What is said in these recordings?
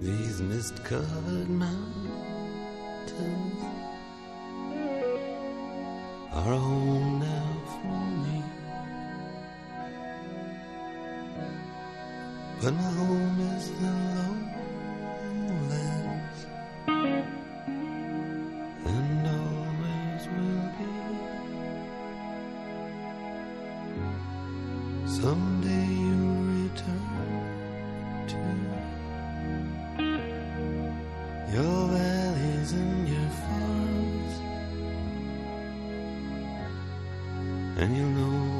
these mist covered mountains are home now for me. But my home is the lowlands and always will be. Someday you'll valleys and your farms, and you'll no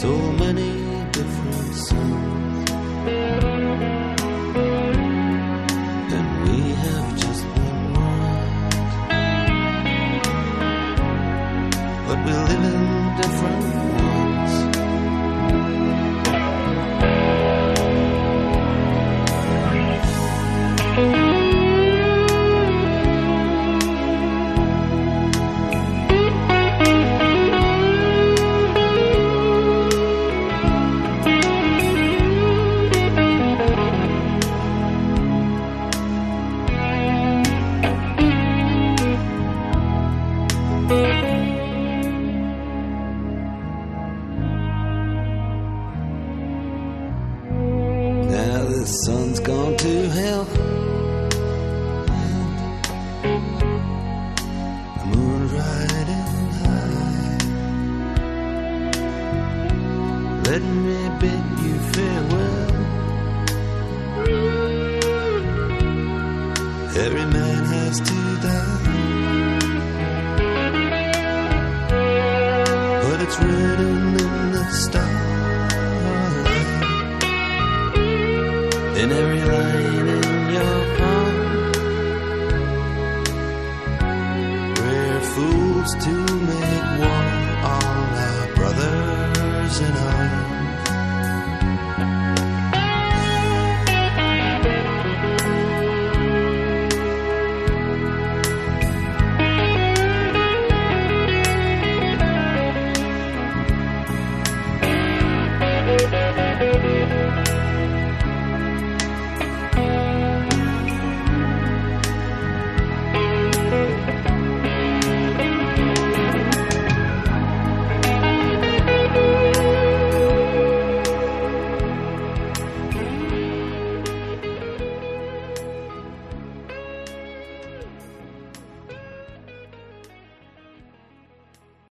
so many Sun's gone to hell. The moon's riding high. Let me bid you farewell. Every man has to die. But it's written in the stars. In every line in your palm. Rare fools to make war.